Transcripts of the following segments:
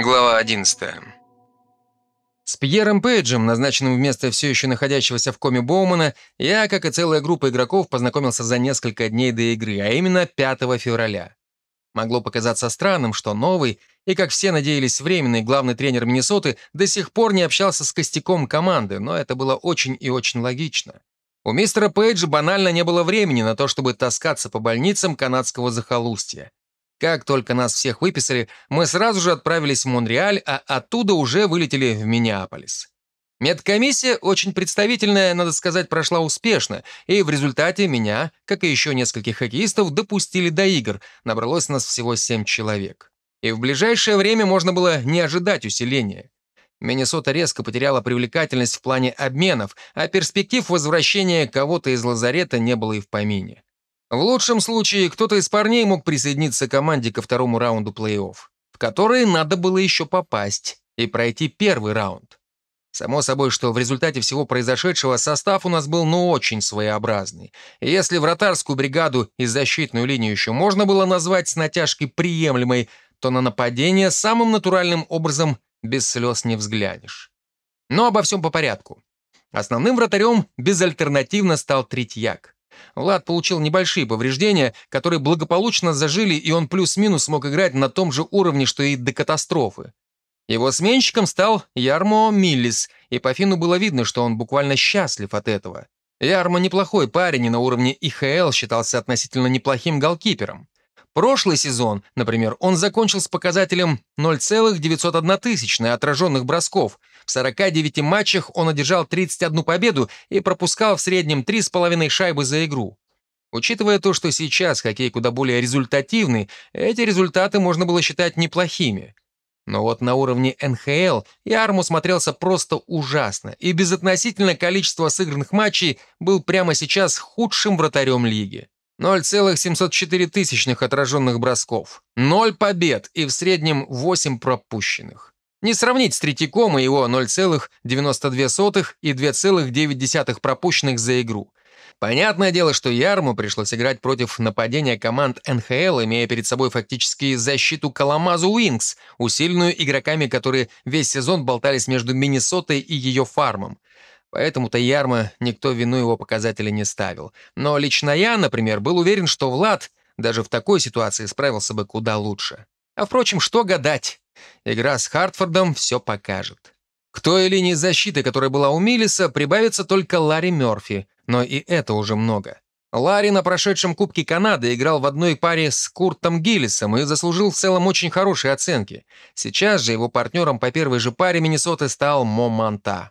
Глава 11. С Пьером Пейджем, назначенным вместо все еще находящегося в коме Боумана, я, как и целая группа игроков, познакомился за несколько дней до игры, а именно 5 февраля. Могло показаться странным, что новый и, как все надеялись, временный главный тренер Миннесоты до сих пор не общался с костяком команды, но это было очень и очень логично. У мистера Пейджа банально не было времени на то, чтобы таскаться по больницам канадского захолустья. Как только нас всех выписали, мы сразу же отправились в Монреаль, а оттуда уже вылетели в Миннеаполис. Медкомиссия, очень представительная, надо сказать, прошла успешно, и в результате меня, как и еще нескольких хоккеистов, допустили до игр, набралось нас всего семь человек. И в ближайшее время можно было не ожидать усиления. Миннесота резко потеряла привлекательность в плане обменов, а перспектив возвращения кого-то из лазарета не было и в помине. В лучшем случае кто-то из парней мог присоединиться к команде ко второму раунду плей-офф, в который надо было еще попасть и пройти первый раунд. Само собой, что в результате всего произошедшего состав у нас был ну очень своеобразный. И если вратарскую бригаду и защитную линию еще можно было назвать с натяжкой приемлемой, то на нападение самым натуральным образом без слез не взглянешь. Но обо всем по порядку. Основным вратарем безальтернативно стал Третьяк. Влад получил небольшие повреждения, которые благополучно зажили, и он плюс-минус мог играть на том же уровне, что и до катастрофы. Его сменщиком стал Ярмо Миллис, и по Фину было видно, что он буквально счастлив от этого. Ярмо неплохой парень, и на уровне ИХЛ считался относительно неплохим голкипером. Прошлый сезон, например, он закончил с показателем 0,901 отраженных бросков, в 49 матчах он одержал 31 победу и пропускал в среднем 3,5 шайбы за игру. Учитывая то, что сейчас хоккей куда более результативный, эти результаты можно было считать неплохими. Но вот на уровне НХЛ Ярму смотрелся просто ужасно и безотносительно количества сыгранных матчей был прямо сейчас худшим вратарем лиги. 0,704 тысячных отраженных бросков, 0 побед и в среднем 8 пропущенных. Не сравнить с Третьяком и его 0,92 и 2,9 пропущенных за игру. Понятное дело, что Ярму пришлось играть против нападения команд НХЛ, имея перед собой фактически защиту Каламазу Уинкс, усиленную игроками, которые весь сезон болтались между Миннесотой и ее фармом. Поэтому-то Ярма никто вину его показателя не ставил. Но лично я, например, был уверен, что Влад даже в такой ситуации справился бы куда лучше. А впрочем, что гадать? Игра с Хартфордом все покажет. К той линии защиты, которая была у Миллиса, прибавится только Ларри Мерфи, но и это уже много. Ларри на прошедшем Кубке Канады играл в одной паре с Куртом Гиллисом и заслужил в целом очень хорошие оценки. Сейчас же его партнером по первой же паре Миннесоты стал Моманта.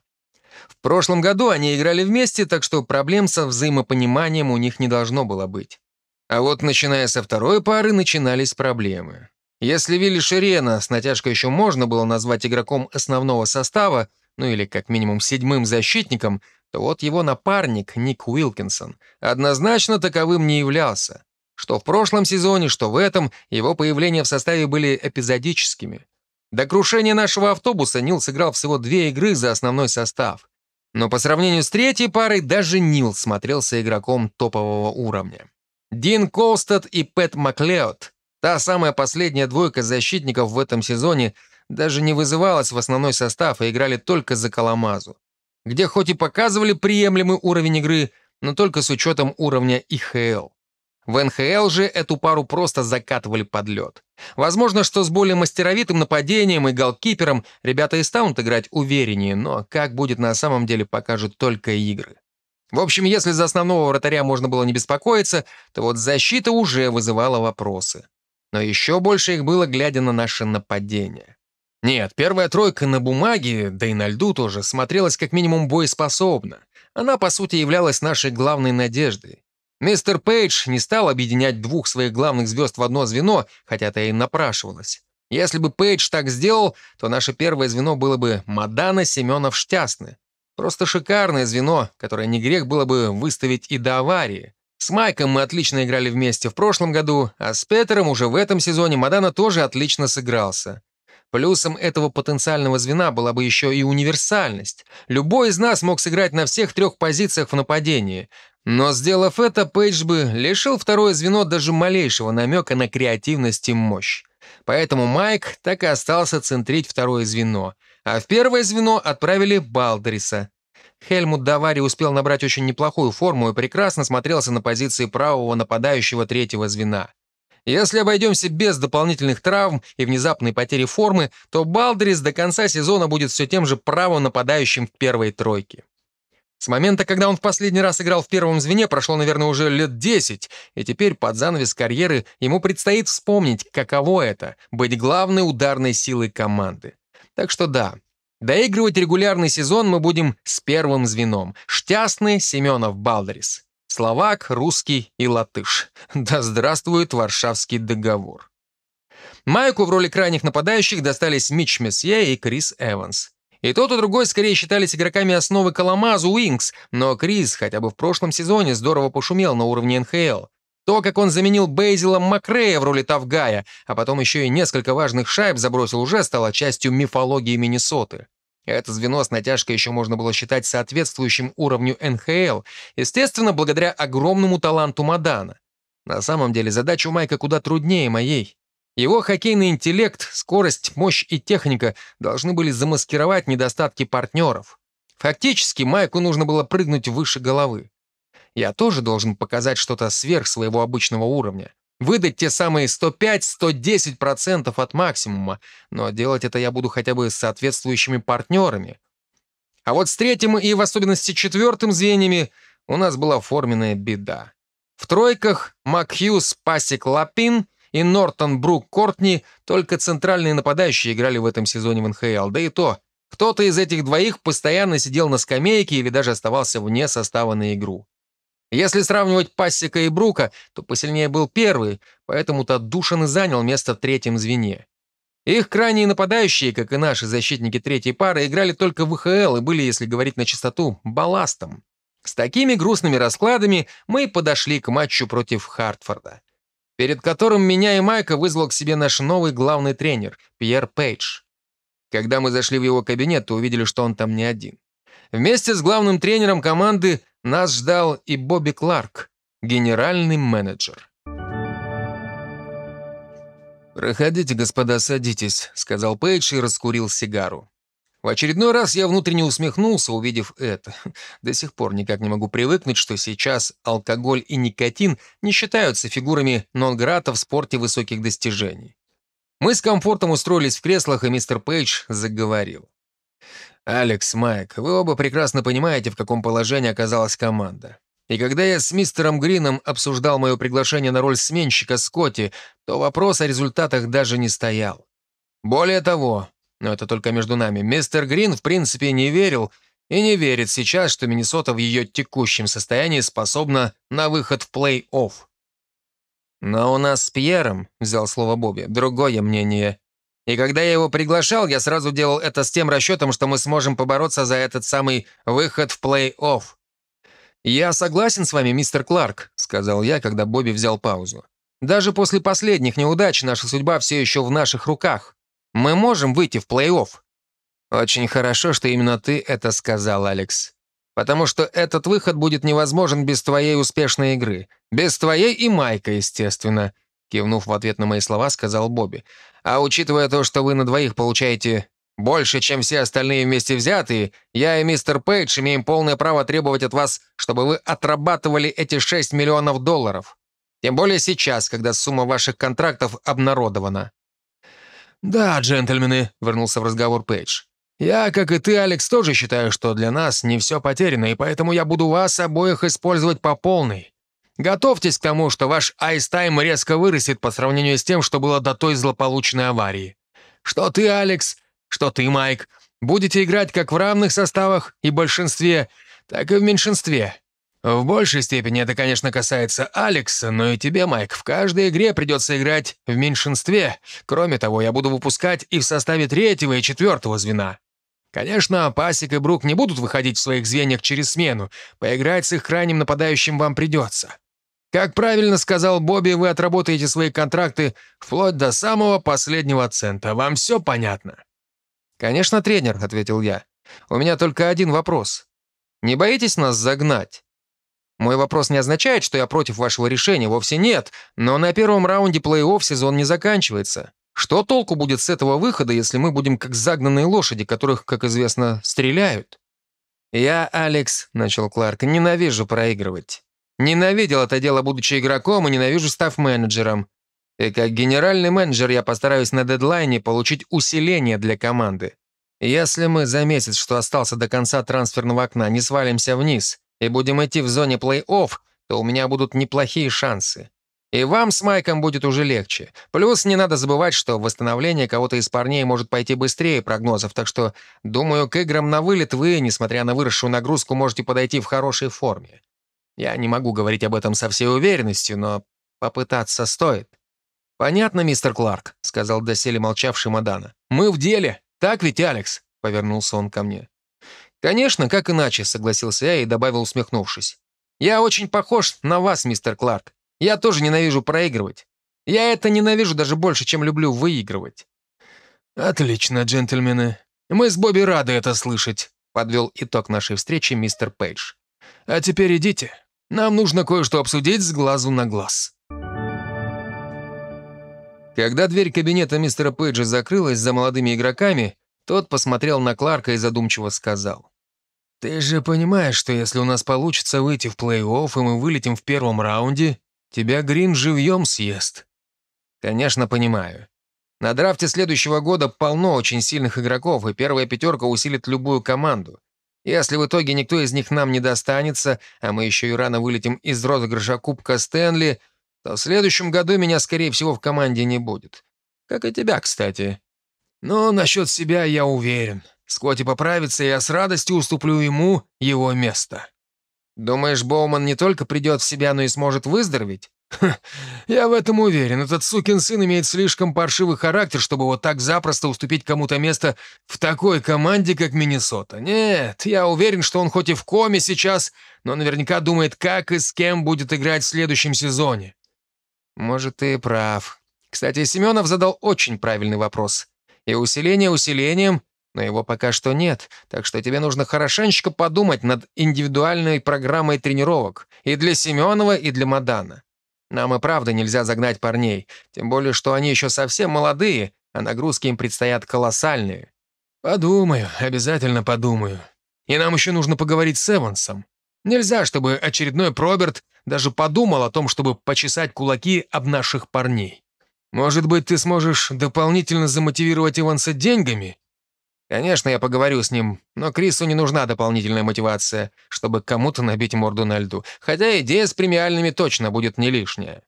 В прошлом году они играли вместе, так что проблем со взаимопониманием у них не должно было быть. А вот начиная со второй пары начинались проблемы. Если Вилли Ширена с натяжкой еще можно было назвать игроком основного состава, ну или как минимум седьмым защитником, то вот его напарник Ник Уилкинсон однозначно таковым не являлся. Что в прошлом сезоне, что в этом, его появления в составе были эпизодическими. До крушения нашего автобуса Нил сыграл всего две игры за основной состав. Но по сравнению с третьей парой даже Нил смотрелся игроком топового уровня. Дин Колстед и Пэт Маклеод Та самая последняя двойка защитников в этом сезоне даже не вызывалась в основной состав и играли только за Каламазу, где хоть и показывали приемлемый уровень игры, но только с учетом уровня ИХЛ. В НХЛ же эту пару просто закатывали под лед. Возможно, что с более мастеровитым нападением и голкипером ребята и станут играть увереннее, но как будет на самом деле, покажут только игры. В общем, если за основного вратаря можно было не беспокоиться, то вот защита уже вызывала вопросы но еще больше их было, глядя на наше нападение. Нет, первая тройка на бумаге, да и на льду тоже, смотрелась как минимум боеспособно. Она, по сути, являлась нашей главной надеждой. Мистер Пейдж не стал объединять двух своих главных звезд в одно звено, хотя это и напрашивалось. Если бы Пейдж так сделал, то наше первое звено было бы Мадана Семенов Штясны. Просто шикарное звено, которое не грех было бы выставить и до аварии. С Майком мы отлично играли вместе в прошлом году, а с Петером уже в этом сезоне Мадана тоже отлично сыгрался. Плюсом этого потенциального звена была бы еще и универсальность. Любой из нас мог сыграть на всех трех позициях в нападении. Но сделав это, Пейдж бы лишил второе звено даже малейшего намека на креативность и мощь. Поэтому Майк так и остался центрить второе звено, а в первое звено отправили Балдериса. Хельмут Давари успел набрать очень неплохую форму и прекрасно смотрелся на позиции правого нападающего третьего звена. Если обойдемся без дополнительных травм и внезапной потери формы, то Балдерис до конца сезона будет все тем же правым нападающим в первой тройке. С момента, когда он в последний раз играл в первом звене, прошло, наверное, уже лет 10, и теперь под занавес карьеры ему предстоит вспомнить, каково это — быть главной ударной силой команды. Так что да, доигрывать регулярный сезон мы будем с первым звеном — Штясный, Семенов, Балдерис. Словак, русский и латыш. Да здравствует Варшавский договор. Майку в роли крайних нападающих достались Митч Месье и Крис Эванс. И тот, и другой скорее считались игроками основы Каламазу Уинкс, но Крис хотя бы в прошлом сезоне здорово пошумел на уровне НХЛ. То, как он заменил Бейзела Макрея в роли Тавгая, а потом еще и несколько важных шайб забросил, уже стало частью мифологии Миннесоты. Это звено с натяжкой еще можно было считать соответствующим уровню НХЛ, естественно, благодаря огромному таланту Мадана. На самом деле задача у Майка куда труднее моей. Его хоккейный интеллект, скорость, мощь и техника должны были замаскировать недостатки партнеров. Фактически Майку нужно было прыгнуть выше головы. Я тоже должен показать что-то сверх своего обычного уровня. Выдать те самые 105-110% от максимума, но делать это я буду хотя бы с соответствующими партнерами. А вот с третьим и в особенности четвертым звеньями у нас была форменная беда. В тройках Макхьюз, Пасик, Лапин и Нортон, Брук, Кортни только центральные нападающие играли в этом сезоне в НХЛ, да и то кто-то из этих двоих постоянно сидел на скамейке или даже оставался вне состава на игру. Если сравнивать Пассика и Брука, то посильнее был первый, поэтому-то Душан и занял место в третьем звене. Их крайние нападающие, как и наши защитники третьей пары, играли только в ВХЛ и были, если говорить на чистоту, балластом. С такими грустными раскладами мы подошли к матчу против Хартфорда, перед которым меня и Майка вызвал к себе наш новый главный тренер, Пьер Пейдж. Когда мы зашли в его кабинет, то увидели, что он там не один. Вместе с главным тренером команды нас ждал и Бобби Кларк, генеральный менеджер. «Проходите, господа, садитесь», — сказал Пейдж и раскурил сигару. В очередной раз я внутренне усмехнулся, увидев это. До сих пор никак не могу привыкнуть, что сейчас алкоголь и никотин не считаются фигурами нон-грата в спорте высоких достижений. Мы с комфортом устроились в креслах, и мистер Пейдж заговорил. «Алекс, Майк, вы оба прекрасно понимаете, в каком положении оказалась команда. И когда я с мистером Грином обсуждал мое приглашение на роль сменщика Скотти, то вопрос о результатах даже не стоял. Более того, но это только между нами, мистер Грин в принципе не верил и не верит сейчас, что Миннесота в ее текущем состоянии способна на выход в плей-офф. «Но у нас с Пьером», — взял слово Бобби, — «другое мнение. И когда я его приглашал, я сразу делал это с тем расчетом, что мы сможем побороться за этот самый выход в плей-офф. «Я согласен с вами, мистер Кларк», — сказал я, когда Бобби взял паузу. «Даже после последних неудач наша судьба все еще в наших руках. Мы можем выйти в плей-офф». «Очень хорошо, что именно ты это сказал, Алекс. Потому что этот выход будет невозможен без твоей успешной игры. Без твоей и Майка, естественно», — кивнув в ответ на мои слова, сказал Бобби. А учитывая то, что вы на двоих получаете больше, чем все остальные вместе взятые, я и мистер Пейдж имеем полное право требовать от вас, чтобы вы отрабатывали эти 6 миллионов долларов. Тем более сейчас, когда сумма ваших контрактов обнародована». «Да, джентльмены», — вернулся в разговор Пейдж. «Я, как и ты, Алекс, тоже считаю, что для нас не все потеряно, и поэтому я буду вас обоих использовать по полной. Готовьтесь к тому, что ваш айстайм резко вырастет по сравнению с тем, что было до той злополучной аварии. Что ты, Алекс, что ты, Майк, будете играть как в равных составах и большинстве, так и в меньшинстве. В большей степени это, конечно, касается Алекса, но и тебе, Майк, в каждой игре придется играть в меньшинстве. Кроме того, я буду выпускать и в составе третьего и четвертого звена. Конечно, Пасик и Брук не будут выходить в своих звеньях через смену. Поиграть с их крайним нападающим вам придется. Как правильно сказал Бобби, вы отработаете свои контракты вплоть до самого последнего цента. Вам все понятно?» «Конечно, тренер», — ответил я. «У меня только один вопрос. Не боитесь нас загнать?» Мой вопрос не означает, что я против вашего решения, вовсе нет, но на первом раунде плей-офф сезон не заканчивается. Что толку будет с этого выхода, если мы будем как загнанные лошади, которых, как известно, стреляют? «Я, Алекс», — начал Кларк, — «ненавижу проигрывать. Ненавидел это дело, будучи игроком, и ненавижу став менеджером. И как генеральный менеджер я постараюсь на дедлайне получить усиление для команды. Если мы за месяц, что остался до конца трансферного окна, не свалимся вниз и будем идти в зоне плей-офф, то у меня будут неплохие шансы. И вам с Майком будет уже легче. Плюс не надо забывать, что восстановление кого-то из парней может пойти быстрее прогнозов, так что, думаю, к играм на вылет вы, несмотря на выросшую нагрузку, можете подойти в хорошей форме. Я не могу говорить об этом со всей уверенностью, но попытаться стоит. «Понятно, мистер Кларк», — сказал доселе молчавший Мадана. «Мы в деле. Так ведь, Алекс?» — повернулся он ко мне. «Конечно, как иначе», — согласился я и добавил, усмехнувшись. «Я очень похож на вас, мистер Кларк. Я тоже ненавижу проигрывать. Я это ненавижу даже больше, чем люблю выигрывать». «Отлично, джентльмены. Мы с Бобби рады это слышать», — подвел итог нашей встречи мистер Пейдж. «А теперь идите. Нам нужно кое-что обсудить с глазу на глаз». Когда дверь кабинета мистера Пейджа закрылась за молодыми игроками, тот посмотрел на Кларка и задумчиво сказал. «Ты же понимаешь, что если у нас получится выйти в плей-офф, и мы вылетим в первом раунде, тебя Грин живьем съест». «Конечно, понимаю. На драфте следующего года полно очень сильных игроков, и первая пятерка усилит любую команду. Если в итоге никто из них нам не достанется, а мы еще и рано вылетим из розыгрыша Кубка Стэнли, то в следующем году меня, скорее всего, в команде не будет. Как и тебя, кстати. Но насчет себя я уверен. Скотти поправится, и я с радостью уступлю ему его место. Думаешь, Боуман не только придет в себя, но и сможет выздороветь? Ха, я в этом уверен. Этот сукин сын имеет слишком паршивый характер, чтобы вот так запросто уступить кому-то место в такой команде, как Миннесота. Нет, я уверен, что он хоть и в коме сейчас, но наверняка думает, как и с кем будет играть в следующем сезоне. Может, ты и прав. Кстати, Семенов задал очень правильный вопрос. И усиление усилением, но его пока что нет, так что тебе нужно хорошенечко подумать над индивидуальной программой тренировок и для Семенова, и для Мадана. Нам и правда нельзя загнать парней, тем более, что они еще совсем молодые, а нагрузки им предстоят колоссальные. Подумаю, обязательно подумаю. И нам еще нужно поговорить с Эвансом. Нельзя, чтобы очередной Проберт даже подумал о том, чтобы почесать кулаки об наших парней. Может быть, ты сможешь дополнительно замотивировать Иванса деньгами? Конечно, я поговорю с ним, но Крису не нужна дополнительная мотивация, чтобы кому-то набить морду на льду, хотя идея с премиальными точно будет не лишняя.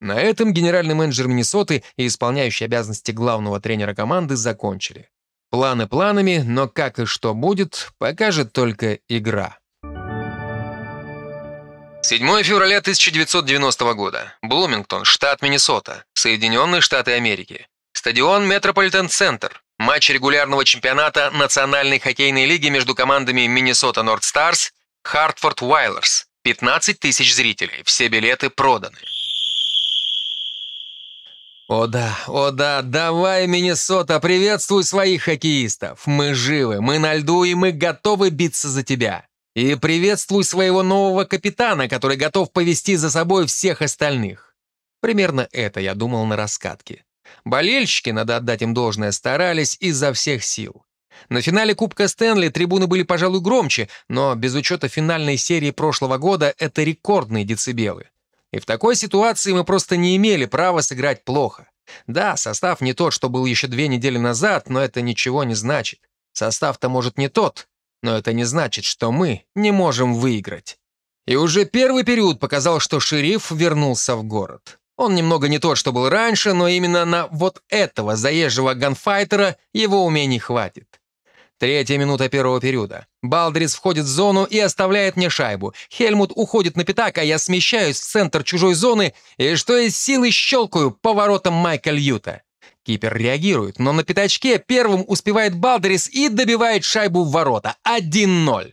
На этом генеральный менеджер Миннесоты и исполняющий обязанности главного тренера команды закончили. Планы планами, но как и что будет, покажет только игра. 7 февраля 1990 года. Блумингтон, штат Миннесота, Соединенные Штаты Америки. Стадион Метрополитен-центр. Матч регулярного чемпионата Национальной хоккейной лиги между командами Миннесота Норд Старс, Хартфорд Уайлерс. 15 тысяч зрителей. Все билеты проданы. О да, о да, давай, Миннесота, приветствуй своих хоккеистов. Мы живы, мы на льду и мы готовы биться за тебя. И приветствуй своего нового капитана, который готов повести за собой всех остальных. Примерно это я думал на раскатке. Болельщики, надо отдать им должное, старались изо всех сил. На финале Кубка Стэнли трибуны были, пожалуй, громче, но без учета финальной серии прошлого года это рекордные децибелы. И в такой ситуации мы просто не имели права сыграть плохо. Да, состав не тот, что был еще две недели назад, но это ничего не значит. Состав-то, может, не тот, но это не значит, что мы не можем выиграть. И уже первый период показал, что шериф вернулся в город. Он немного не тот, что был раньше, но именно на вот этого заезжего ганфайтера его умений хватит. Третья минута первого периода. Балдрис входит в зону и оставляет мне шайбу. Хельмут уходит на пятак, а я смещаюсь в центр чужой зоны и что из силы щелкаю поворотом Майка Льюта. Кипер реагирует, но на пятачке первым успевает Балдерис и добивает шайбу в ворота. 1-0.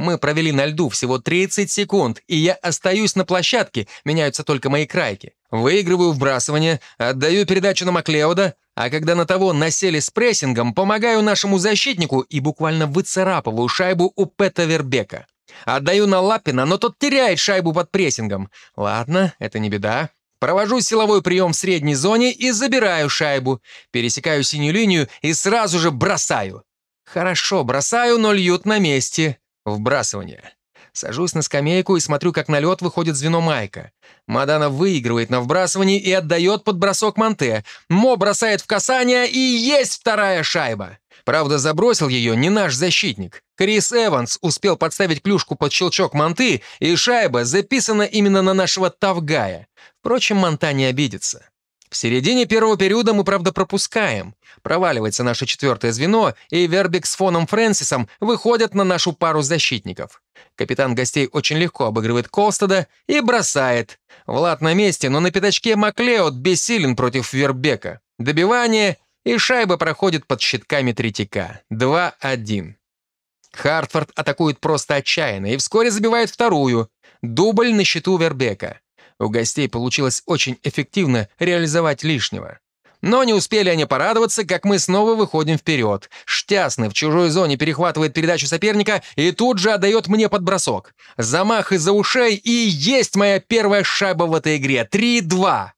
Мы провели на льду всего 30 секунд, и я остаюсь на площадке, меняются только мои крайки. Выигрываю вбрасывание, отдаю передачу на Маклеода, а когда на того насели с прессингом, помогаю нашему защитнику и буквально выцарапываю шайбу у Пэта Вербека. Отдаю на Лапина, но тот теряет шайбу под прессингом. Ладно, это не беда. Провожу силовой прием в средней зоне и забираю шайбу. Пересекаю синюю линию и сразу же бросаю. Хорошо, бросаю, но льют на месте. Вбрасывание. Сажусь на скамейку и смотрю, как на лед выходит звено Майка. Мадана выигрывает на вбрасывании и отдает под бросок Монте. Мо бросает в касание, и есть вторая шайба. Правда, забросил ее не наш защитник. Крис Эванс успел подставить клюшку под щелчок Монты, и шайба записана именно на нашего Тавгая. Впрочем, Монта не обидится. В середине первого периода мы, правда, пропускаем. Проваливается наше четвертое звено, и Вербик с Фоном Фрэнсисом выходят на нашу пару защитников. Капитан гостей очень легко обыгрывает Колстеда и бросает. Влад на месте, но на пятачке Маклеод бессилен против Вербека. Добивание, и шайба проходит под щитками Третьяка. 2-1. Хартфорд атакует просто отчаянно и вскоре забивает вторую. Дубль на счету Вербека. У гостей получилось очень эффективно реализовать лишнего. Но не успели они порадоваться, как мы снова выходим вперед. Штясный в чужой зоне перехватывает передачу соперника и тут же отдает мне подбросок. Замах из-за ушей и есть моя первая шайба в этой игре. 3-2.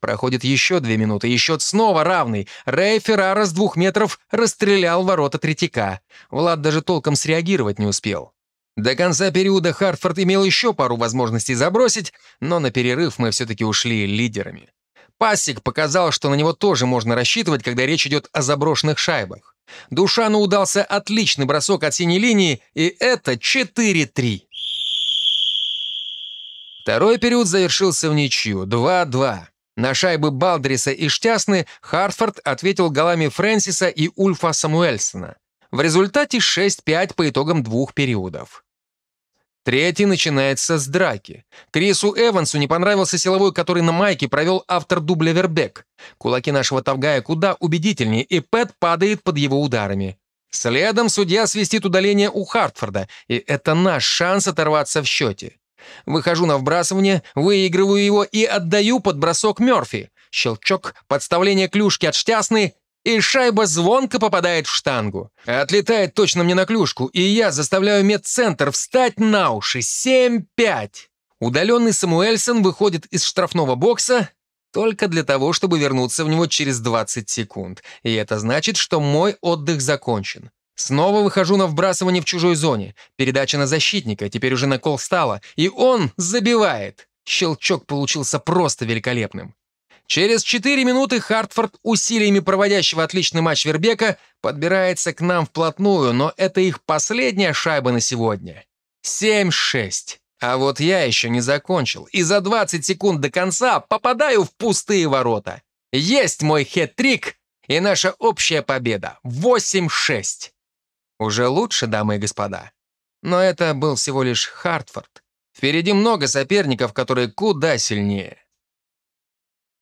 Проходит еще две минуты, и счет снова равный. Рэй Феррара с двух метров расстрелял ворота Третьяка. Влад даже толком среагировать не успел. До конца периода Хартфорд имел еще пару возможностей забросить, но на перерыв мы все-таки ушли лидерами. Пассик показал, что на него тоже можно рассчитывать, когда речь идет о заброшенных шайбах. Душану удался отличный бросок от синей линии, и это 4-3. Второй период завершился в ничью, 2-2. На шайбы Балдриса и Штясны Хартфорд ответил голами Фрэнсиса и Ульфа Самуэльсона. В результате 6-5 по итогам двух периодов. Третий начинается с драки. Крису Эвансу не понравился силовой, который на майке провел автор дубля Вербек. Кулаки нашего Тавгая куда убедительнее, и Пэт падает под его ударами. Следом судья свистит удаление у Хартфорда, и это наш шанс оторваться в счете. Выхожу на вбрасывание, выигрываю его и отдаю под бросок Мёрфи. Щелчок, подставление клюшки от штясны, и шайба звонко попадает в штангу. Отлетает точно мне на клюшку, и я заставляю медцентр встать на уши. 7-5. Удаленный Самуэльсон выходит из штрафного бокса только для того, чтобы вернуться в него через 20 секунд. И это значит, что мой отдых закончен. Снова выхожу на вбрасывание в чужой зоне. Передача на защитника, теперь уже на кол стала. И он забивает. Щелчок получился просто великолепным. Через 4 минуты Хартфорд, усилиями проводящего отличный матч Вербека, подбирается к нам вплотную, но это их последняя шайба на сегодня. 7-6. А вот я еще не закончил, и за 20 секунд до конца попадаю в пустые ворота. Есть мой хет-трик и наша общая победа. 8-6. Уже лучше, дамы и господа. Но это был всего лишь Хартфорд. Впереди много соперников, которые куда сильнее.